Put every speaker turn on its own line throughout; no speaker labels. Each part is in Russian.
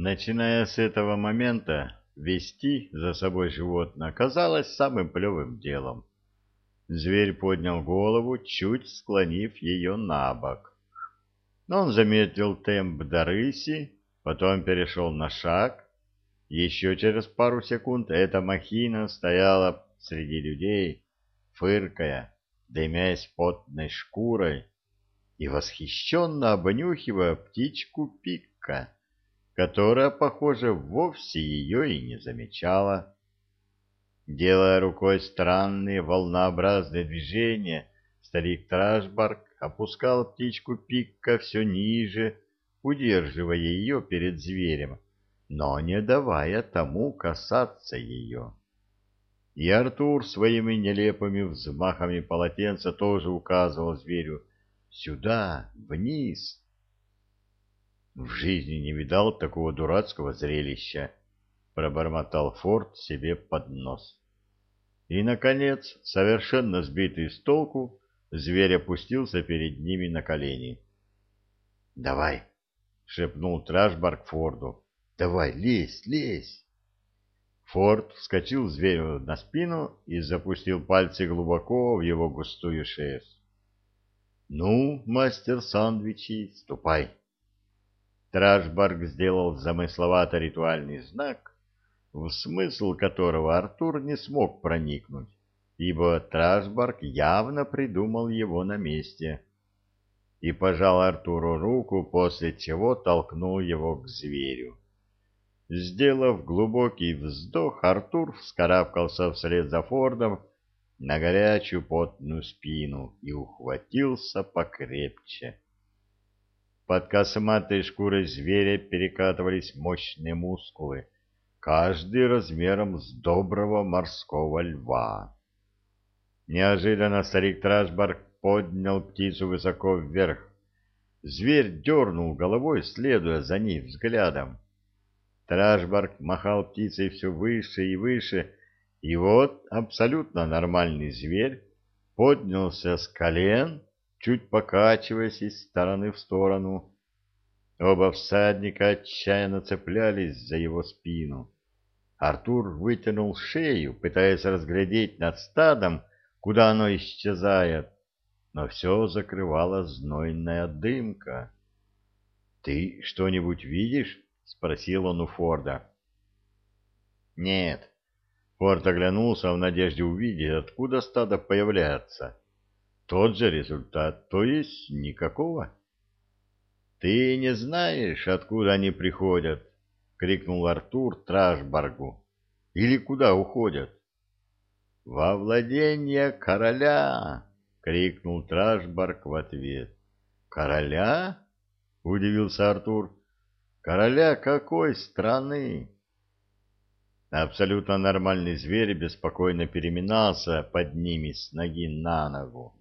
Начиная с этого момента, вести за собой животное оказалось самым плевым делом. Зверь поднял голову, чуть склонив ее на бок. Он заметил темп до рыси, потом перешел на шаг. Еще через пару секунд эта махина стояла среди людей, фыркая, дымясь потной шкурой и восхищенно обнюхивая птичку пикка которая, похоже, вовсе ее и не замечала. Делая рукой странные волнообразные движения, старик Трашбарк опускал птичку Пикка все ниже, удерживая ее перед зверем, но не давая тому касаться ее. И Артур своими нелепыми взмахами полотенца тоже указывал зверю «Сюда, вниз!» В жизни не видал такого дурацкого зрелища, пробормотал Форд себе под нос. И, наконец, совершенно сбитый с толку, зверь опустился перед ними на колени. «Давай!» — шепнул Трашбарк Форду. «Давай, лезь, лезь!» Форд вскочил зверю на спину и запустил пальцы глубоко в его густую шерсть. «Ну, мастер сандвичей, ступай!» Трашбарг сделал замысловато ритуальный знак, в смысл которого Артур не смог проникнуть, ибо Трашбарг явно придумал его на месте. И пожал Артуру руку, после чего толкнул его к зверю. Сделав глубокий вздох, Артур вскарабкался вслед за Фордом на горячую потную спину и ухватился покрепче. Под косматой шкурой зверя перекатывались мощные мускулы, каждый размером с доброго морского льва. Неожиданно старик Трашбарк поднял птицу высоко вверх. Зверь дернул головой, следуя за ней взглядом. Трашбарк махал птицей все выше и выше, и вот абсолютно нормальный зверь поднялся с колен чуть покачиваясь из стороны в сторону. Оба всадника отчаянно цеплялись за его спину. Артур вытянул шею, пытаясь разглядеть над стадом, куда оно исчезает, но все закрывала знойная дымка. — Ты что-нибудь видишь? — спросил он у Форда. — Нет. Форд оглянулся в надежде увидеть, откуда стадо появляется. Тот же результат, то есть никакого. «Ты не знаешь, откуда они приходят?» — крикнул Артур Тражбаргу. «Или куда уходят?» «Во владение короля!» — крикнул Тражбарг в ответ. «Короля?» — удивился Артур. «Короля какой страны?» Абсолютно нормальный зверь беспокойно переминался под ними с ноги на ногу.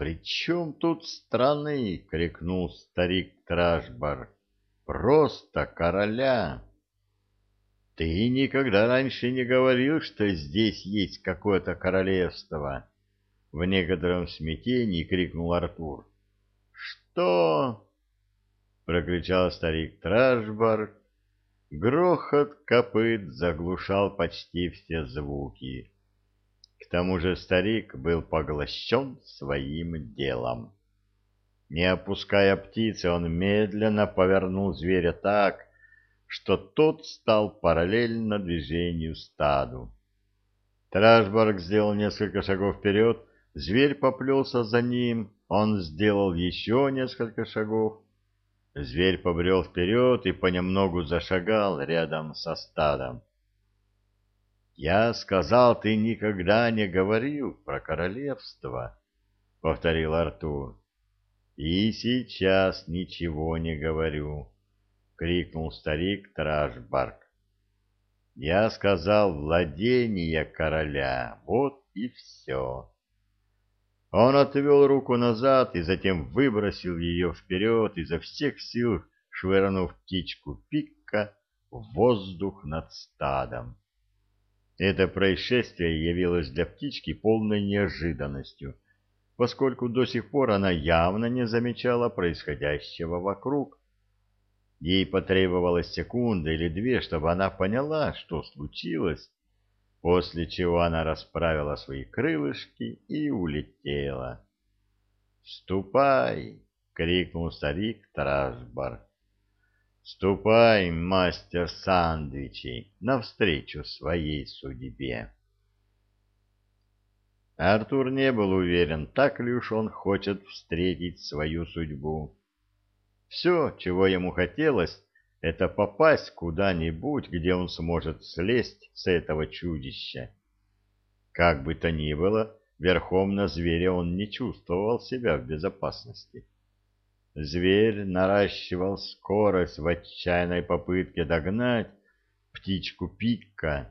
«При чем тут страны?» — крикнул старик Тражбар. «Просто короля!» «Ты никогда раньше не говорил, что здесь есть какое-то королевство!» В некотором смятении крикнул Артур. «Что?» — прокричал старик Тражбар. Грохот копыт заглушал почти все звуки. К тому же старик был поглощен своим делом. Не опуская птицы, он медленно повернул зверя так, что тот стал параллельно движению стаду. Трашборг сделал несколько шагов вперед, зверь поплелся за ним, он сделал еще несколько шагов. Зверь побрел вперед и понемногу зашагал рядом со стадом. «Я сказал, ты никогда не говорил про королевство», — повторил Артур. «И сейчас ничего не говорю», — крикнул старик Тражбарк. «Я сказал владение короля, вот и все». Он отвел руку назад и затем выбросил ее вперед, изо всех сил швырнув птичку пика в воздух над стадом. Это происшествие явилось для птички полной неожиданностью, поскольку до сих пор она явно не замечала происходящего вокруг. Ей потребовалась секунда или две, чтобы она поняла, что случилось, после чего она расправила свои крылышки и улетела. «Ступай!» — крикнул старик Трашбар. «Ступай, мастер сандвичей, навстречу своей судьбе!» Артур не был уверен, так ли уж он хочет встретить свою судьбу. Все, чего ему хотелось, это попасть куда-нибудь, где он сможет слезть с этого чудища. Как бы то ни было, верхом на звере он не чувствовал себя в безопасности. Зверь наращивал скорость в отчаянной попытке догнать птичку Пикка,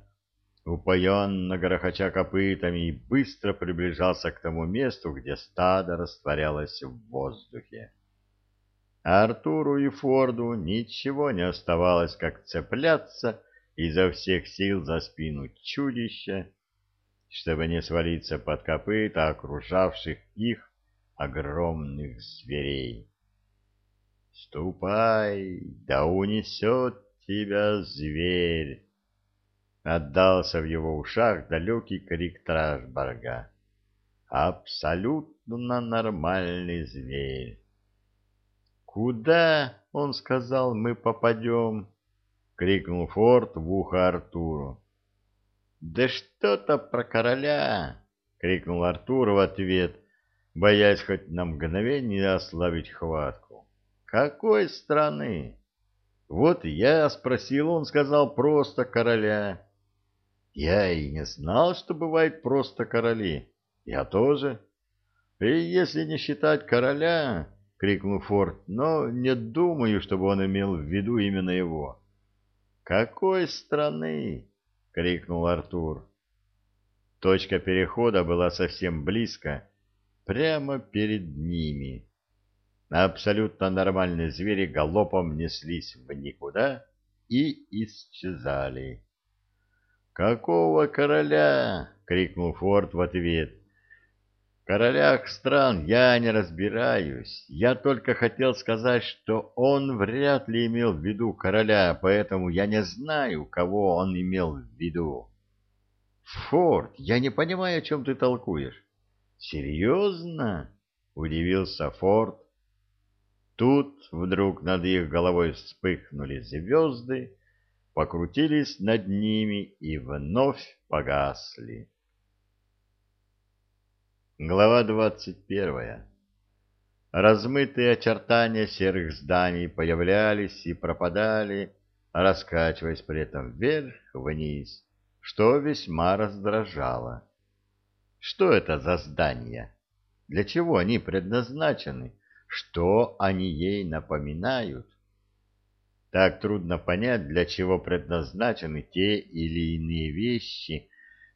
упоенно грохоча копытами, и быстро приближался к тому месту, где стадо растворялось в воздухе. А Артуру и Форду ничего не оставалось, как цепляться изо всех сил за спину чудища, чтобы не свалиться под копыта окружавших их огромных зверей. «Ступай, да унесет тебя зверь!» Отдался в его ушах далекий крик Тражбарга. «Абсолютно нормальный зверь!» «Куда, — он сказал, — мы попадем?» — крикнул Форд в ухо Артуру. «Да что-то про короля!» — крикнул Артур в ответ, боясь хоть на мгновение ослабить хватку. «Какой страны?» «Вот я спросил, он сказал просто короля». «Я и не знал, что бывает просто короли. Я тоже. И если не считать короля, — крикнул Форд, — но не думаю, чтобы он имел в виду именно его. «Какой страны?» — крикнул Артур. Точка перехода была совсем близко, прямо перед ними. Абсолютно нормальные звери галопом неслись в никуда и исчезали. «Какого короля?» — крикнул Форд в ответ королях стран я не разбираюсь. Я только хотел сказать, что он вряд ли имел в виду короля, поэтому я не знаю, кого он имел в виду. Форд, я не понимаю, о чем ты толкуешь. Серьезно? Удивился Форд. Тут вдруг над их головой вспыхнули звезды, покрутились над ними и вновь погасли. Глава двадцать первая. Размытые очертания серых зданий появлялись и пропадали, раскачиваясь при этом вверх-вниз, что весьма раздражало. Что это за здания? Для чего они предназначены? Что они ей напоминают? Так трудно понять, для чего предназначены те или иные вещи,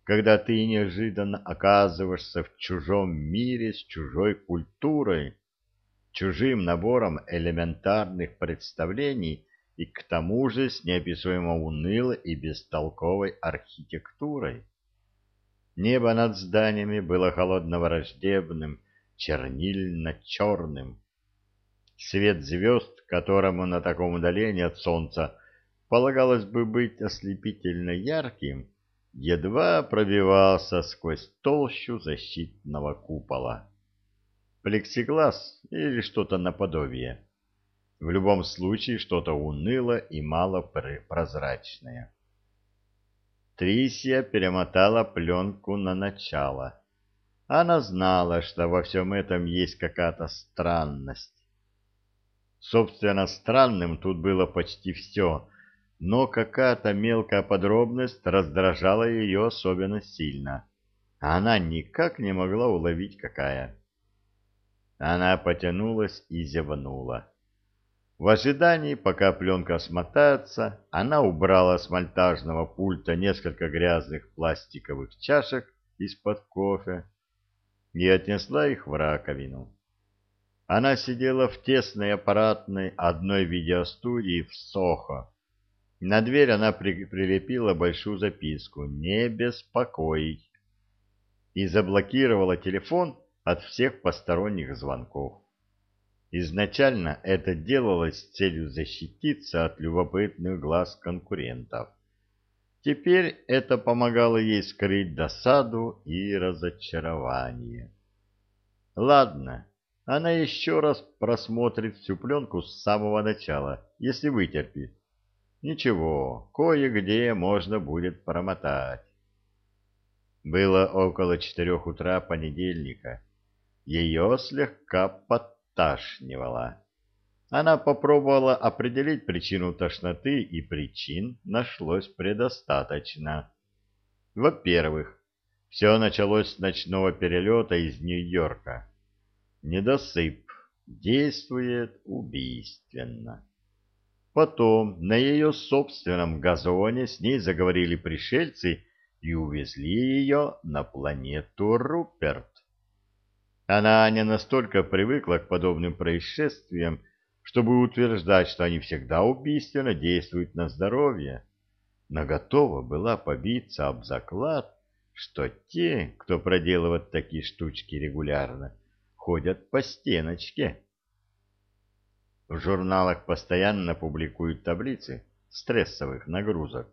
когда ты неожиданно оказываешься в чужом мире с чужой культурой, чужим набором элементарных представлений и к тому же с неописуемо унылой и бестолковой архитектурой. Небо над зданиями было холодно-враждебным, чернильно-черным. Свет звезд, которому на таком удалении от солнца полагалось бы быть ослепительно ярким, едва пробивался сквозь толщу защитного купола. Плексиглаз или что-то наподобие. В любом случае что-то уныло и мало прозрачное. Трисия перемотала пленку на начало. Она знала, что во всем этом есть какая-то странность. Собственно, странным тут было почти все, но какая-то мелкая подробность раздражала ее особенно сильно. Она никак не могла уловить, какая. Она потянулась и зевнула. В ожидании, пока пленка смотается, она убрала с монтажного пульта несколько грязных пластиковых чашек из-под кофе и отнесла их в раковину. Она сидела в тесной аппаратной одной видеостудии в Сохо, на дверь она при прилепила большую записку «Не беспокоить» и заблокировала телефон от всех посторонних звонков. Изначально это делалось с целью защититься от любопытных глаз конкурентов. Теперь это помогало ей скрыть досаду и разочарование. Ладно, она еще раз просмотрит всю пленку с самого начала, если вытерпит. Ничего, кое-где можно будет промотать. Было около четырех утра понедельника. Ее слегка подташнивало. Она попробовала определить причину тошноты, и причин нашлось предостаточно. Во-первых, все началось с ночного перелета из Нью-Йорка. Недосып действует убийственно. Потом на ее собственном газоне с ней заговорили пришельцы и увезли ее на планету Руперт. Она не настолько привыкла к подобным происшествиям, чтобы утверждать, что они всегда убийственно действуют на здоровье, но готова была побиться об заклад, что те, кто проделывает такие штучки регулярно, ходят по стеночке. В журналах постоянно публикуют таблицы стрессовых нагрузок.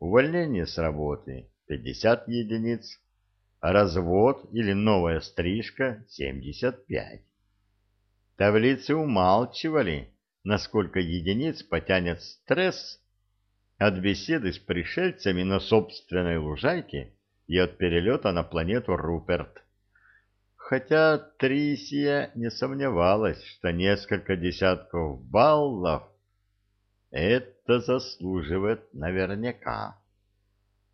Увольнение с работы 50 единиц, а развод или новая стрижка 75. Таблицы умалчивали, насколько единиц потянет стресс от беседы с пришельцами на собственной лужайке и от перелета на планету Руперт хотя Трисия не сомневалась, что несколько десятков баллов это заслуживает наверняка.